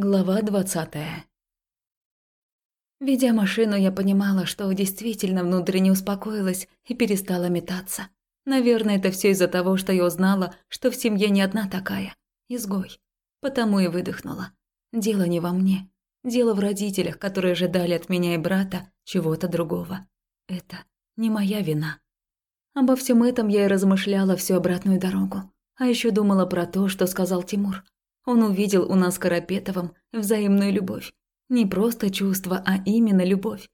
Глава двадцатая Ведя машину, я понимала, что действительно внутренне успокоилась и перестала метаться. Наверное, это все из-за того, что я узнала, что в семье не одна такая. Изгой. Потому и выдохнула. Дело не во мне. Дело в родителях, которые ожидали от меня и брата чего-то другого. Это не моя вина. Обо всем этом я и размышляла всю обратную дорогу. А еще думала про то, что сказал Тимур. Он увидел у нас Карапетовым взаимную любовь. Не просто чувство, а именно любовь.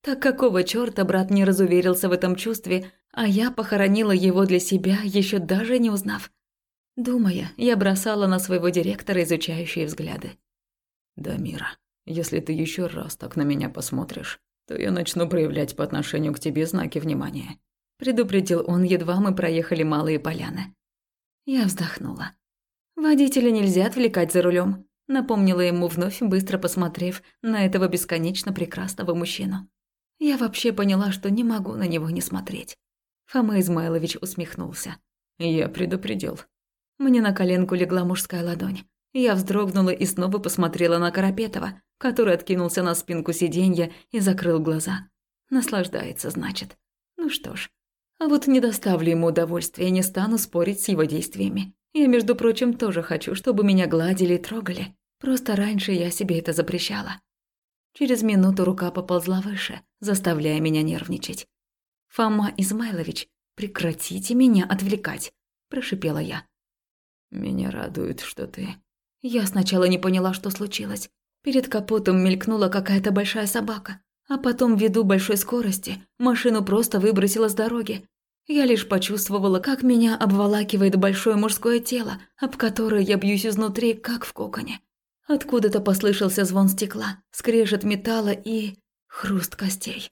Так какого чёрта брат не разуверился в этом чувстве, а я похоронила его для себя, еще даже не узнав. Думая, я бросала на своего директора изучающие взгляды. «Дамира, если ты еще раз так на меня посмотришь, то я начну проявлять по отношению к тебе знаки внимания», предупредил он, едва мы проехали малые поляны. Я вздохнула. «Водителя нельзя отвлекать за рулем, напомнила ему вновь, быстро посмотрев на этого бесконечно прекрасного мужчину. Я вообще поняла, что не могу на него не смотреть. Фома Измайлович усмехнулся. «Я предупредил». Мне на коленку легла мужская ладонь. Я вздрогнула и снова посмотрела на Карапетова, который откинулся на спинку сиденья и закрыл глаза. Наслаждается, значит. Ну что ж. А вот не доставлю ему удовольствия, не стану спорить с его действиями. Я, между прочим, тоже хочу, чтобы меня гладили и трогали. Просто раньше я себе это запрещала. Через минуту рука поползла выше, заставляя меня нервничать. «Фома Измайлович, прекратите меня отвлекать», – прошипела я. «Меня радует, что ты...» Я сначала не поняла, что случилось. Перед капотом мелькнула какая-то большая собака, а потом ввиду большой скорости машину просто выбросила с дороги, я лишь почувствовала, как меня обволакивает большое мужское тело, об которое я бьюсь изнутри, как в коконе. Откуда-то послышался звон стекла, скрежет металла и... хруст костей.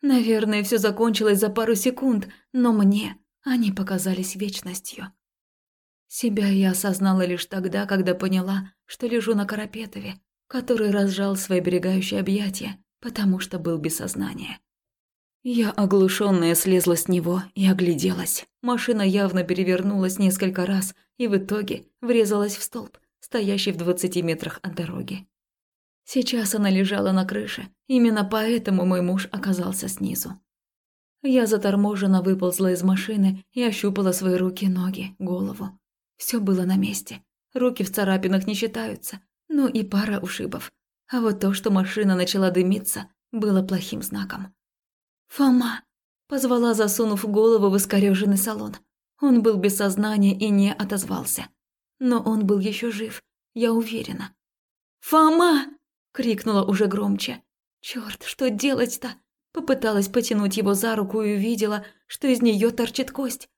Наверное, все закончилось за пару секунд, но мне они показались вечностью. Себя я осознала лишь тогда, когда поняла, что лежу на Карапетове, который разжал свои берегающие объятия, потому что был без сознания. Я, оглушенная, слезла с него и огляделась. Машина явно перевернулась несколько раз и в итоге врезалась в столб, стоящий в двадцати метрах от дороги. Сейчас она лежала на крыше, именно поэтому мой муж оказался снизу. Я заторможенно выползла из машины и ощупала свои руки, ноги, голову. Все было на месте. Руки в царапинах не считаются, ну и пара ушибов. А вот то, что машина начала дымиться, было плохим знаком. «Фома!» – позвала, засунув голову в искорёженный салон. Он был без сознания и не отозвался. Но он был еще жив, я уверена. «Фома!» – крикнула уже громче. «Чёрт, что делать-то?» Попыталась потянуть его за руку и увидела, что из нее торчит кость.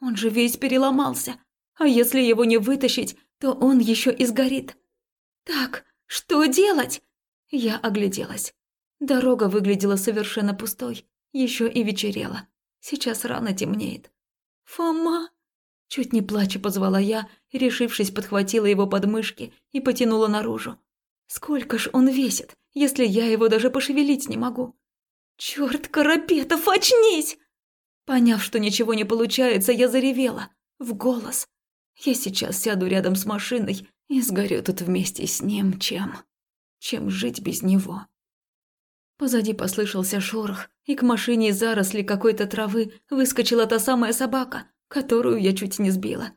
Он же весь переломался. А если его не вытащить, то он еще и сгорит. «Так, что делать?» Я огляделась. Дорога выглядела совершенно пустой, еще и вечерело. Сейчас рано темнеет. «Фома!» Чуть не плача позвала я, решившись, подхватила его подмышки и потянула наружу. Сколько ж он весит, если я его даже пошевелить не могу? Черт, Карапетов, очнись! Поняв, что ничего не получается, я заревела. В голос. Я сейчас сяду рядом с машиной и сгорю тут вместе с ним, чем... чем жить без него. Позади послышался шорох, и к машине из заросли какой-то травы выскочила та самая собака, которую я чуть не сбила.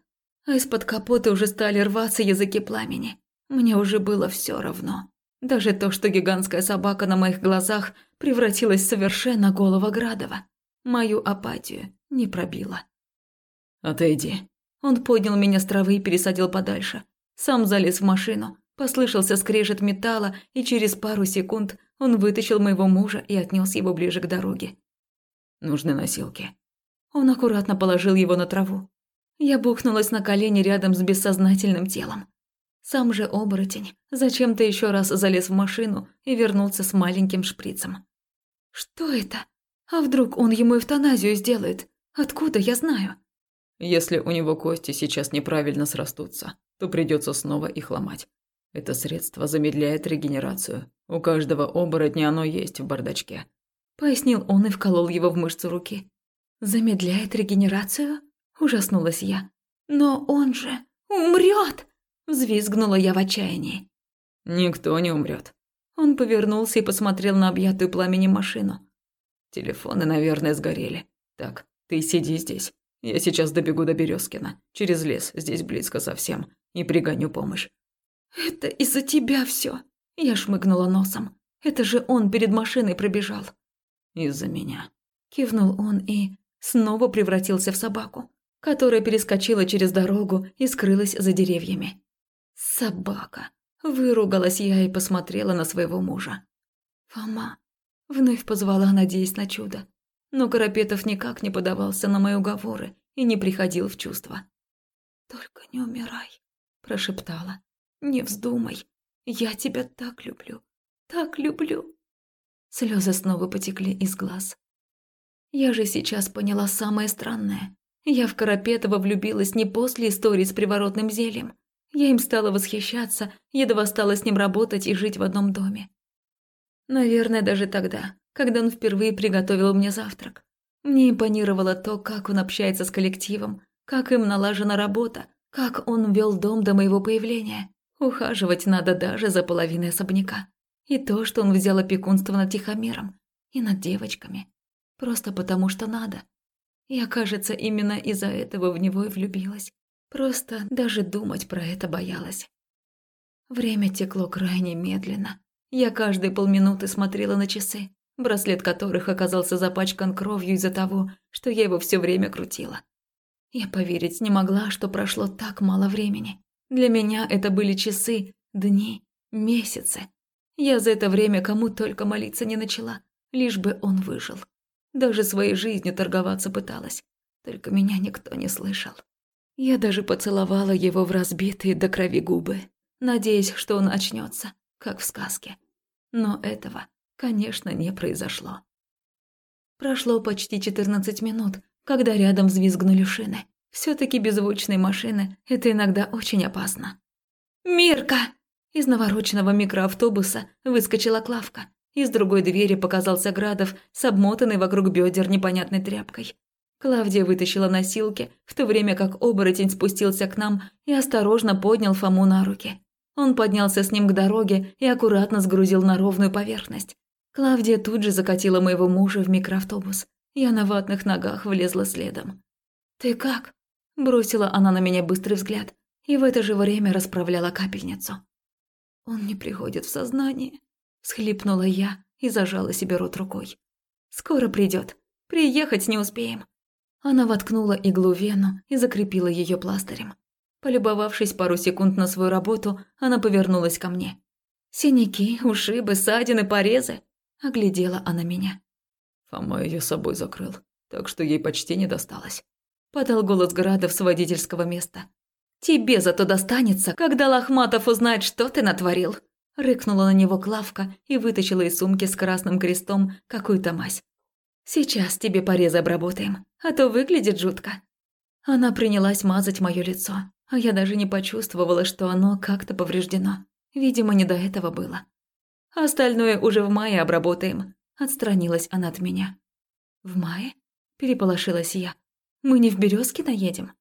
А из-под капота уже стали рваться языки пламени. Мне уже было все равно. Даже то, что гигантская собака на моих глазах превратилась совершенно голого Градова. Мою апатию не пробила. «Отойди». Он поднял меня с травы и пересадил подальше. Сам залез в машину. Послышался скрежет металла, и через пару секунд он вытащил моего мужа и отнес его ближе к дороге. «Нужны носилки». Он аккуратно положил его на траву. Я бухнулась на колени рядом с бессознательным телом. Сам же оборотень зачем-то еще раз залез в машину и вернулся с маленьким шприцем. «Что это? А вдруг он ему эвтаназию сделает? Откуда я знаю?» «Если у него кости сейчас неправильно срастутся, то придется снова их ломать. Это средство замедляет регенерацию. У каждого оборотня оно есть в бардачке. Пояснил он и вколол его в мышцу руки. Замедляет регенерацию? Ужаснулась я. Но он же умрет! Взвизгнула я в отчаянии. Никто не умрет. Он повернулся и посмотрел на объятую пламенем машину. Телефоны, наверное, сгорели. Так, ты сиди здесь. Я сейчас добегу до Березкина, через лес, здесь близко совсем, и пригоню помощь. Это из-за тебя все. Я шмыгнула носом. Это же он перед машиной пробежал. Из-за меня. Кивнул он и снова превратился в собаку, которая перескочила через дорогу и скрылась за деревьями. Собака. Выругалась я и посмотрела на своего мужа. «Фома», — вновь позвала, надеясь на чудо. Но Карапетов никак не подавался на мои уговоры и не приходил в чувство. «Только не умирай», — прошептала. «Не вздумай. Я тебя так люблю, так люблю». Слезы снова потекли из глаз. Я же сейчас поняла самое странное. Я в Карапетова влюбилась не после истории с приворотным зельем, я им стала восхищаться, едва стала с ним работать и жить в одном доме. Наверное, даже тогда, когда он впервые приготовил мне завтрак. Мне импонировало то, как он общается с коллективом, как им налажена работа, как он вел дом до моего появления. Ухаживать надо даже за половиной особняка. И то, что он взял опекунство над Тихомиром и над девочками. Просто потому, что надо. Я, кажется, именно из-за этого в него и влюбилась. Просто даже думать про это боялась. Время текло крайне медленно. Я каждые полминуты смотрела на часы, браслет которых оказался запачкан кровью из-за того, что я его все время крутила. Я поверить не могла, что прошло так мало времени. Для меня это были часы, дни, месяцы. Я за это время кому только молиться не начала, лишь бы он выжил. Даже своей жизнью торговаться пыталась, только меня никто не слышал. Я даже поцеловала его в разбитые до крови губы, надеясь, что он очнется, как в сказке. Но этого, конечно, не произошло. Прошло почти 14 минут, когда рядом взвизгнули шины. Все таки беззвучные машины – это иногда очень опасно. «Мирка!» Из навороченного микроавтобуса выскочила Клавка. Из другой двери показался Градов с обмотанной вокруг бедер непонятной тряпкой. Клавдия вытащила носилки, в то время как оборотень спустился к нам и осторожно поднял Фому на руки. Он поднялся с ним к дороге и аккуратно сгрузил на ровную поверхность. Клавдия тут же закатила моего мужа в микроавтобус. Я на ватных ногах влезла следом. «Ты как?» – бросила она на меня быстрый взгляд и в это же время расправляла капельницу. «Он не приходит в сознание», – схлипнула я и зажала себе рот рукой. «Скоро придет. Приехать не успеем. Она воткнула иглу в вену и закрепила ее пластырем. Полюбовавшись пару секунд на свою работу, она повернулась ко мне. «Синяки, ушибы, ссадины, порезы?» – оглядела она меня. Фома ее собой закрыл, так что ей почти не досталось. Подал голос Градов с водительского места. «Тебе зато достанется, когда Лохматов узнает, что ты натворил!» Рыкнула на него Клавка и вытащила из сумки с красным крестом какую-то мазь. Сейчас тебе порезы обработаем, а то выглядит жутко». Она принялась мазать мое лицо, а я даже не почувствовала, что оно как-то повреждено. Видимо, не до этого было. «Остальное уже в мае обработаем», – отстранилась она от меня. «В мае?» – переполошилась я. «Мы не в Березкино едем?»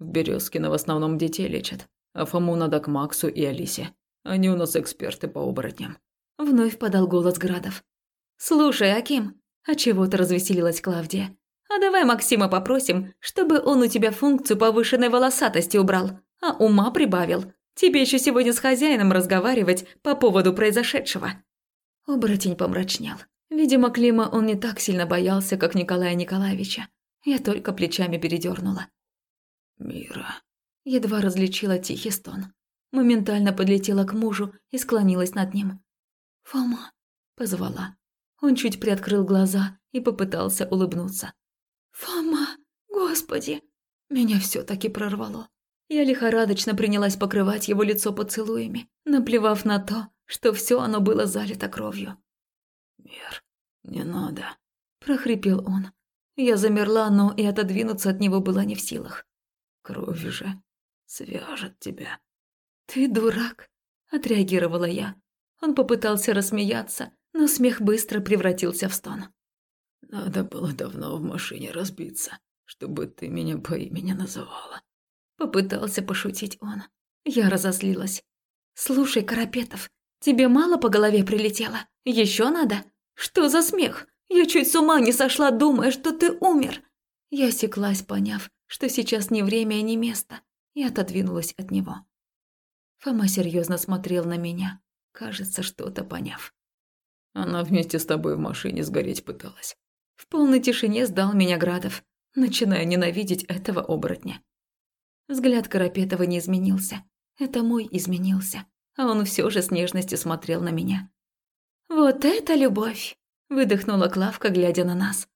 «В Березкино в основном детей лечат, а Фому надо к Максу и Алисе. Они у нас эксперты по оборотням». Вновь подал голос Градов. «Слушай, Аким, а чего-то развеселилась Клавдия. А давай Максима попросим, чтобы он у тебя функцию повышенной волосатости убрал, а ума прибавил. Тебе еще сегодня с хозяином разговаривать по поводу произошедшего». Оборотень помрачнел. Видимо, Клима он не так сильно боялся, как Николая Николаевича. Я только плечами передернула. «Мира». Едва различила тихий стон. Моментально подлетела к мужу и склонилась над ним. «Фома», – позвала. Он чуть приоткрыл глаза и попытался улыбнуться. «Фома, господи!» Меня все таки прорвало. Я лихорадочно принялась покрывать его лицо поцелуями, наплевав на то, что все оно было залито кровью. «Мир, не надо», – прохрипел он. Я замерла, но и отодвинуться от него была не в силах. «Кровь же свяжет тебя». «Ты дурак», – отреагировала я. Он попытался рассмеяться, но смех быстро превратился в стон. «Надо было давно в машине разбиться, чтобы ты меня по имени называла». Попытался пошутить он. Я разозлилась. Слушай, Карапетов, тебе мало по голове прилетело? Еще надо? Что за смех? Я чуть с ума не сошла, думая, что ты умер. Я секлась, поняв, что сейчас не время и не место, и отодвинулась от него. Фома серьезно смотрел на меня, кажется, что-то поняв. Она вместе с тобой в машине сгореть пыталась. В полной тишине сдал меня Градов, начиная ненавидеть этого оборотня. Взгляд Карапетова не изменился. Это мой изменился, а он все же с нежностью смотрел на меня. «Вот это любовь!» – выдохнула Клавка, глядя на нас.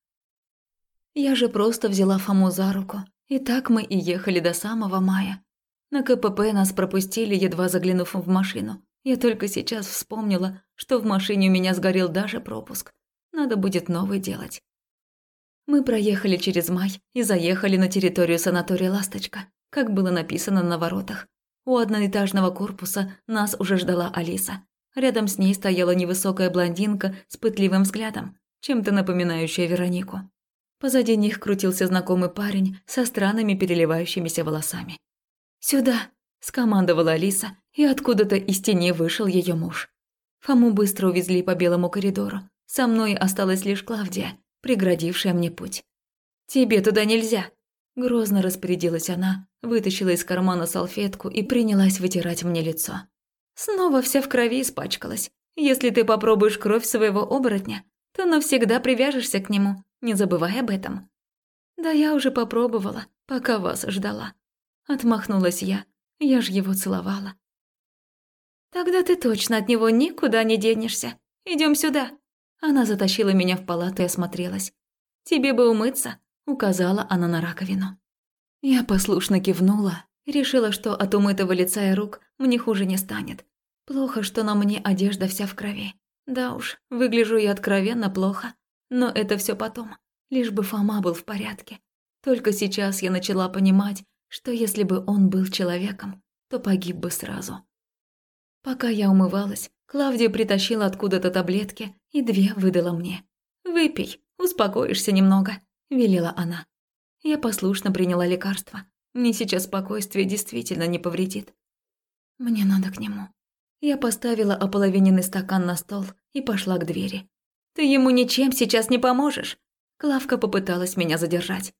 Я же просто взяла Фому за руку, и так мы и ехали до самого мая. На КПП нас пропустили, едва заглянув в машину. Я только сейчас вспомнила, что в машине у меня сгорел даже пропуск. Надо будет новый делать. Мы проехали через май и заехали на территорию санатория «Ласточка», как было написано на воротах. У одноэтажного корпуса нас уже ждала Алиса. Рядом с ней стояла невысокая блондинка с пытливым взглядом, чем-то напоминающая Веронику. Позади них крутился знакомый парень со странными переливающимися волосами. «Сюда!» – скомандовала Алиса, и откуда-то из тени вышел ее муж. Фому быстро увезли по белому коридору. Со мной осталась лишь Клавдия, преградившая мне путь. «Тебе туда нельзя!» Грозно распорядилась она, вытащила из кармана салфетку и принялась вытирать мне лицо. Снова вся в крови испачкалась. Если ты попробуешь кровь своего оборотня, то навсегда привяжешься к нему, не забывай об этом. Да я уже попробовала, пока вас ждала. Отмахнулась я, я ж его целовала. Тогда ты точно от него никуда не денешься. Идем сюда. Она затащила меня в палату и осмотрелась. Тебе бы умыться, указала она на раковину. Я послушно кивнула, решила, что от умытого лица и рук мне хуже не станет. Плохо, что на мне одежда вся в крови. Да уж, выгляжу я откровенно плохо. Но это все потом, лишь бы Фома был в порядке. Только сейчас я начала понимать, что если бы он был человеком, то погиб бы сразу. Пока я умывалась, Клавдия притащила откуда-то таблетки и две выдала мне. «Выпей, успокоишься немного», – велела она. Я послушно приняла лекарство. Мне сейчас спокойствие действительно не повредит. Мне надо к нему. Я поставила ополовиненный стакан на стол и пошла к двери. «Ты ему ничем сейчас не поможешь!» Клавка попыталась меня задержать.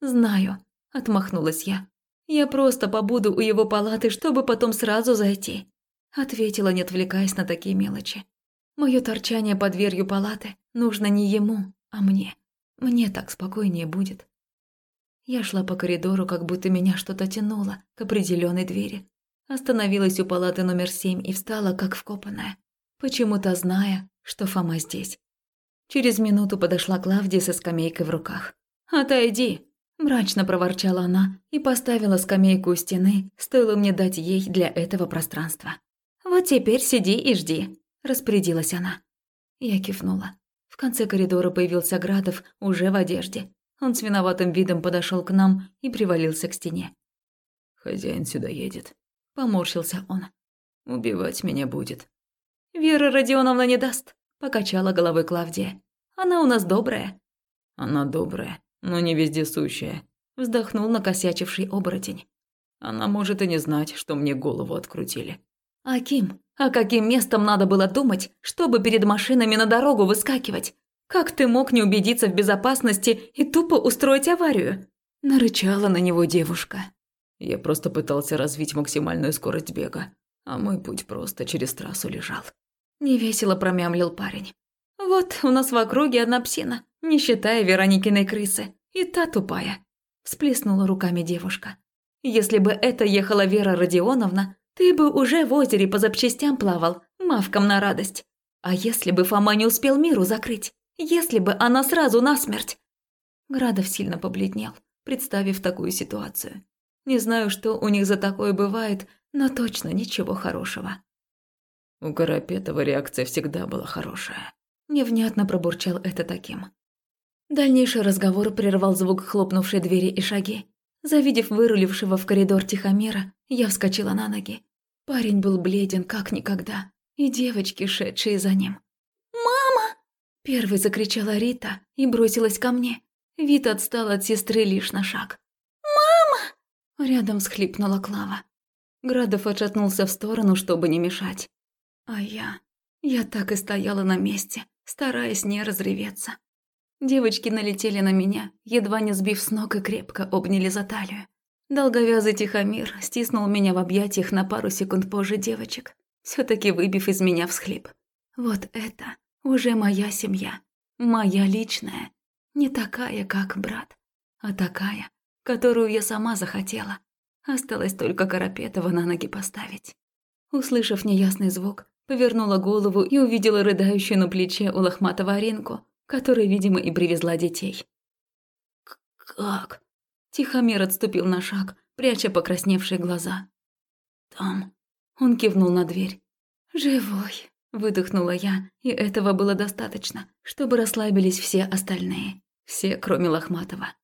«Знаю», – отмахнулась я. «Я просто побуду у его палаты, чтобы потом сразу зайти», – ответила, не отвлекаясь на такие мелочи. «Мое торчание под дверью палаты нужно не ему, а мне. Мне так спокойнее будет». Я шла по коридору, как будто меня что-то тянуло к определенной двери. Остановилась у палаты номер семь и встала, как вкопанная, почему-то зная, что Фома здесь. Через минуту подошла Клавдия со скамейкой в руках. «Отойди!» – мрачно проворчала она и поставила скамейку у стены, стоило мне дать ей для этого пространства. «Вот теперь сиди и жди», – распорядилась она. Я кивнула. В конце коридора появился Градов уже в одежде. Он с виноватым видом подошел к нам и привалился к стене. «Хозяин сюда едет», – поморщился он. «Убивать меня будет». «Вера Родионовна не даст», покачала головой Клавдия. Она у нас добрая. Она добрая, но не вездесущая, вздохнул накосячивший оборотень. Она может и не знать, что мне голову открутили. Аким, а каким местом надо было думать, чтобы перед машинами на дорогу выскакивать? Как ты мог не убедиться в безопасности и тупо устроить аварию? Нарычала на него девушка. Я просто пытался развить максимальную скорость бега, а мой путь просто через трассу лежал. Невесело промямлил парень. «Вот у нас в округе одна псина, не считая Вероникиной крысы. И та тупая», – всплеснула руками девушка. «Если бы это ехала Вера Родионовна, ты бы уже в озере по запчастям плавал, мавкам на радость. А если бы Фома не успел миру закрыть? Если бы она сразу насмерть?» Градов сильно побледнел, представив такую ситуацию. Не знаю, что у них за такое бывает, но точно ничего хорошего. У Карапетова реакция всегда была хорошая. Невнятно пробурчал это таким. Дальнейший разговор прервал звук хлопнувшей двери и шаги. Завидев вырулившего в коридор тихомера, я вскочила на ноги. Парень был бледен, как никогда, и девочки, шедшие за ним. «Мама!» Первой закричала Рита и бросилась ко мне. Вид отстал от сестры лишь на шаг. Рядом схлипнула Клава. Градов отшатнулся в сторону, чтобы не мешать. А я... Я так и стояла на месте, стараясь не разреветься. Девочки налетели на меня, едва не сбив с ног и крепко обняли за талию. Долговязый Тихомир стиснул меня в объятиях на пару секунд позже девочек, все таки выбив из меня всхлип. Вот это уже моя семья, моя личная, не такая, как брат, а такая, которую я сама захотела. Осталось только Карапетова на ноги поставить. Услышав неясный звук, повернула голову и увидела рыдающую на плече у лохматого Аринку, которая, видимо, и привезла детей. «Как?» Тихомир отступил на шаг, пряча покрасневшие глаза. «Там...» Он кивнул на дверь. «Живой», – выдохнула я, и этого было достаточно, чтобы расслабились все остальные. Все, кроме Лохматова.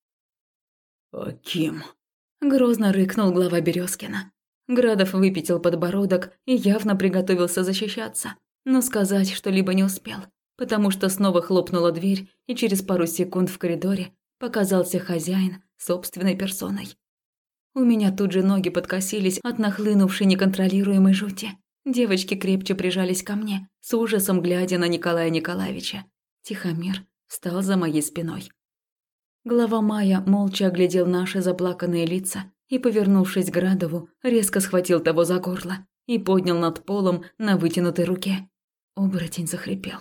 «Аким», – грозно рыкнул глава Березкина. Градов выпятил подбородок и явно приготовился защищаться, но сказать что-либо не успел, потому что снова хлопнула дверь, и через пару секунд в коридоре показался хозяин собственной персоной. У меня тут же ноги подкосились от нахлынувшей неконтролируемой жути. Девочки крепче прижались ко мне, с ужасом глядя на Николая Николаевича. Тихомир встал за моей спиной. Глава Майя молча оглядел наши заплаканные лица и, повернувшись к Градову, резко схватил того за горло и поднял над полом на вытянутой руке. Оборотень захрипел.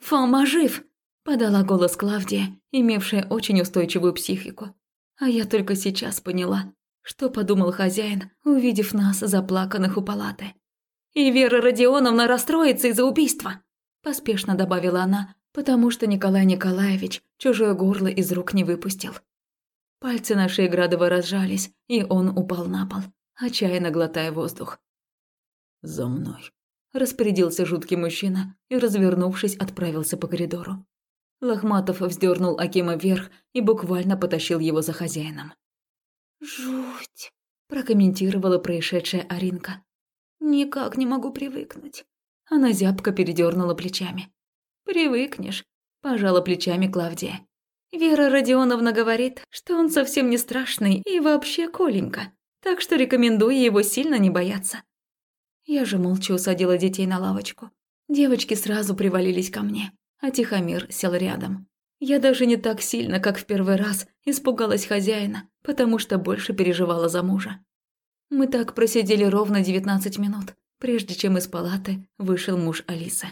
«Фома жив!» – подала голос Клавдия, имевшая очень устойчивую психику. А я только сейчас поняла, что подумал хозяин, увидев нас заплаканных у палаты. «И Вера Родионовна расстроится из-за убийства!» – поспешно добавила она, потому что Николай Николаевич чужое горло из рук не выпустил. Пальцы на шее Градова разжались, и он упал на пол, отчаянно глотая воздух. «За мной», – распорядился жуткий мужчина и, развернувшись, отправился по коридору. Лохматов вздернул Акима вверх и буквально потащил его за хозяином. «Жуть!» – прокомментировала происшедшая Аринка. «Никак не могу привыкнуть». Она зябко передернула плечами. «Привыкнешь», – пожала плечами Клавдия. Вера Родионовна говорит, что он совсем не страшный и вообще Коленька, так что рекомендую его сильно не бояться. Я же молча усадила детей на лавочку. Девочки сразу привалились ко мне, а Тихомир сел рядом. Я даже не так сильно, как в первый раз, испугалась хозяина, потому что больше переживала за мужа. Мы так просидели ровно 19 минут, прежде чем из палаты вышел муж Алисы.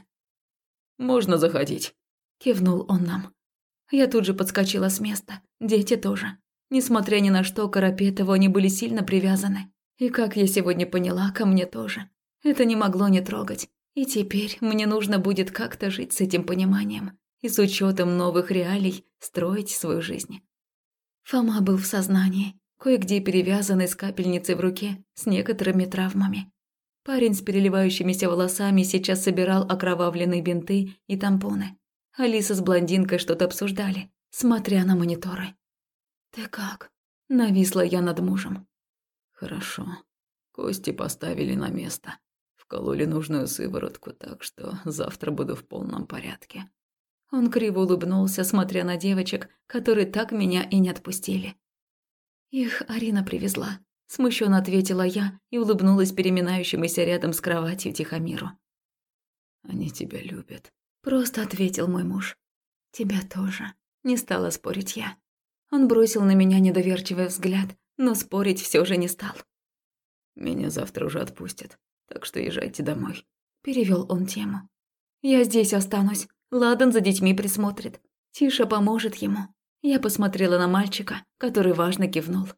«Можно заходить», – кивнул он нам. Я тут же подскочила с места. Дети тоже. Несмотря ни на что, Карапетову они были сильно привязаны. И как я сегодня поняла, ко мне тоже. Это не могло не трогать. И теперь мне нужно будет как-то жить с этим пониманием и с учетом новых реалий строить свою жизнь. Фома был в сознании, кое-где перевязанный с капельницей в руке, с некоторыми травмами. Парень с переливающимися волосами сейчас собирал окровавленные бинты и тампоны. Алиса с блондинкой что-то обсуждали, смотря на мониторы. «Ты как?» – нависла я над мужем. «Хорошо. Кости поставили на место. Вкололи нужную сыворотку, так что завтра буду в полном порядке». Он криво улыбнулся, смотря на девочек, которые так меня и не отпустили. «Их Арина привезла», – смущенно ответила я и улыбнулась переминающемуся рядом с кроватью Тихомиру. «Они тебя любят», Просто ответил мой муж. Тебя тоже. Не стала спорить я. Он бросил на меня недоверчивый взгляд, но спорить все же не стал. Меня завтра уже отпустят, так что езжайте домой. Перевел он тему. Я здесь останусь. Ладан за детьми присмотрит. Тиша поможет ему. Я посмотрела на мальчика, который важно кивнул.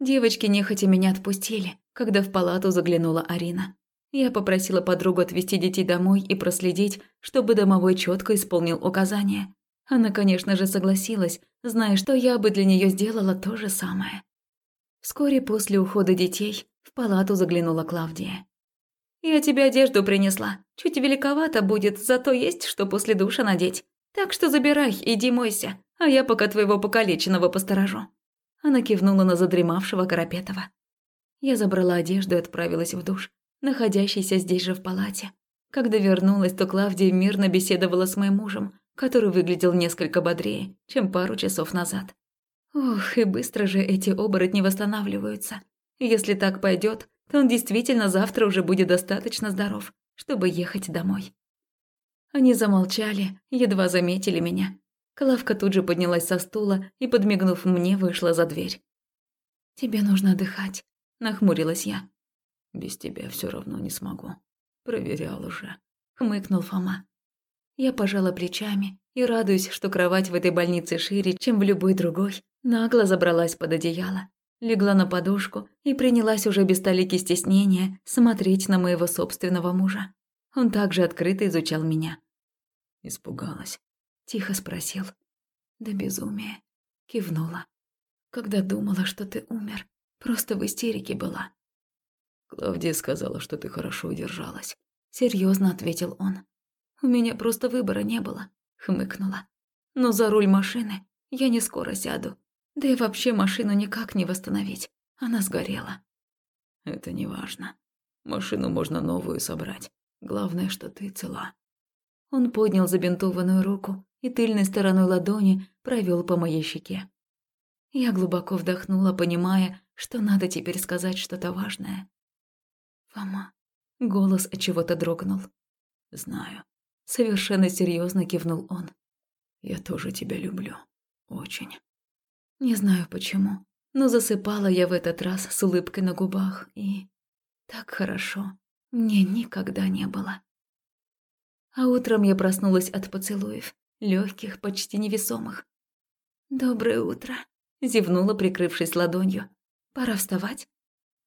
Девочки нехотя меня отпустили, когда в палату заглянула Арина. Я попросила подругу отвезти детей домой и проследить, чтобы домовой четко исполнил указания. Она, конечно же, согласилась, зная, что я бы для нее сделала то же самое. Вскоре после ухода детей в палату заглянула Клавдия. «Я тебе одежду принесла. Чуть великовато будет, зато есть что после душа надеть. Так что забирай, иди мойся, а я пока твоего покалеченного посторожу». Она кивнула на задремавшего Карапетова. Я забрала одежду и отправилась в душ находящийся здесь же в палате. Когда вернулась, то Клавдия мирно беседовала с моим мужем, который выглядел несколько бодрее, чем пару часов назад. Ох, и быстро же эти оборотни восстанавливаются. Если так пойдет, то он действительно завтра уже будет достаточно здоров, чтобы ехать домой. Они замолчали, едва заметили меня. Клавка тут же поднялась со стула и, подмигнув мне, вышла за дверь. «Тебе нужно отдыхать», – нахмурилась я. «Без тебя все равно не смогу. Проверял уже», – хмыкнул Фома. Я пожала плечами и, радуюсь, что кровать в этой больнице шире, чем в любой другой, нагло забралась под одеяло, легла на подушку и принялась уже без толики стеснения смотреть на моего собственного мужа. Он также открыто изучал меня. «Испугалась?» – тихо спросил. «Да безумие», – кивнула. «Когда думала, что ты умер, просто в истерике была». «Клавдия сказала, что ты хорошо удержалась», – серьезно ответил он. У меня просто выбора не было, хмыкнула. Но за руль машины я не скоро сяду. Да и вообще машину никак не восстановить. Она сгорела. Это не важно. Машину можно новую собрать. Главное, что ты цела. Он поднял забинтованную руку и тыльной стороной ладони провел по моей щеке. Я глубоко вдохнула, понимая, что надо теперь сказать что-то важное. «Фома». Голос от чего-то дрогнул. «Знаю. Совершенно серьезно кивнул он. Я тоже тебя люблю. Очень. Не знаю почему, но засыпала я в этот раз с улыбкой на губах и... Так хорошо. Мне никогда не было. А утром я проснулась от поцелуев, легких, почти невесомых. «Доброе утро», – зевнула, прикрывшись ладонью. «Пора вставать?»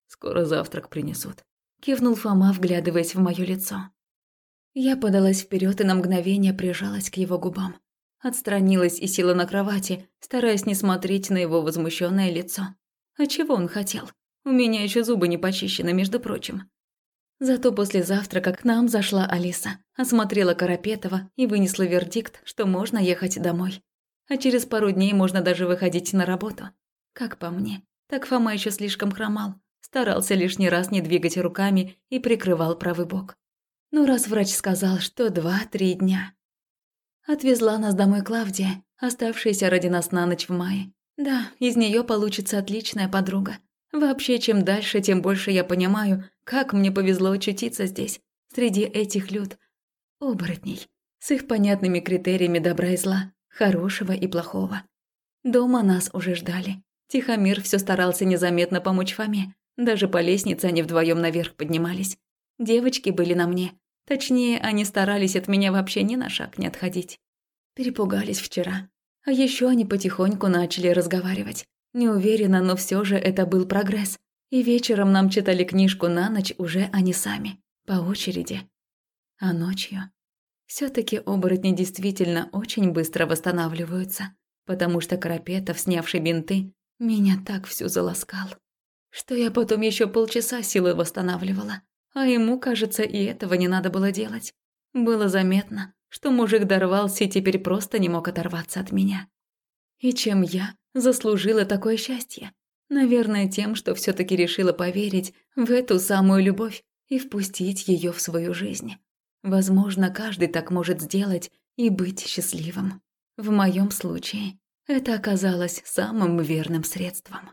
«Скоро завтрак принесут», – кивнул Фома, вглядываясь в моё лицо. Я подалась вперед и на мгновение прижалась к его губам. Отстранилась и села на кровати, стараясь не смотреть на его возмущенное лицо. А чего он хотел? У меня еще зубы не почищены, между прочим. Зато после завтрака к нам зашла Алиса, осмотрела Карапетова и вынесла вердикт, что можно ехать домой. А через пару дней можно даже выходить на работу. Как по мне, так Фома еще слишком хромал, старался лишний раз не двигать руками и прикрывал правый бок. Ну, раз врач сказал, что два-три дня. Отвезла нас домой Клавдия, оставшаяся ради нас на ночь в мае. Да, из нее получится отличная подруга. Вообще, чем дальше, тем больше я понимаю, как мне повезло очутиться здесь, среди этих люд. Оборотней, с их понятными критериями добра и зла, хорошего и плохого. Дома нас уже ждали. Тихомир все старался незаметно помочь Фоме. Даже по лестнице они вдвоем наверх поднимались. Девочки были на мне, Точнее, они старались от меня вообще ни на шаг не отходить. Перепугались вчера. А еще они потихоньку начали разговаривать. Не уверена, но все же это был прогресс. И вечером нам читали книжку на ночь уже они сами, по очереди. А ночью... все таки оборотни действительно очень быстро восстанавливаются, потому что Карапетов, снявший бинты, меня так всю заласкал, что я потом еще полчаса силы восстанавливала. А ему, кажется, и этого не надо было делать. Было заметно, что мужик дорвался и теперь просто не мог оторваться от меня. И чем я заслужила такое счастье? Наверное, тем, что все таки решила поверить в эту самую любовь и впустить ее в свою жизнь. Возможно, каждый так может сделать и быть счастливым. В моем случае это оказалось самым верным средством.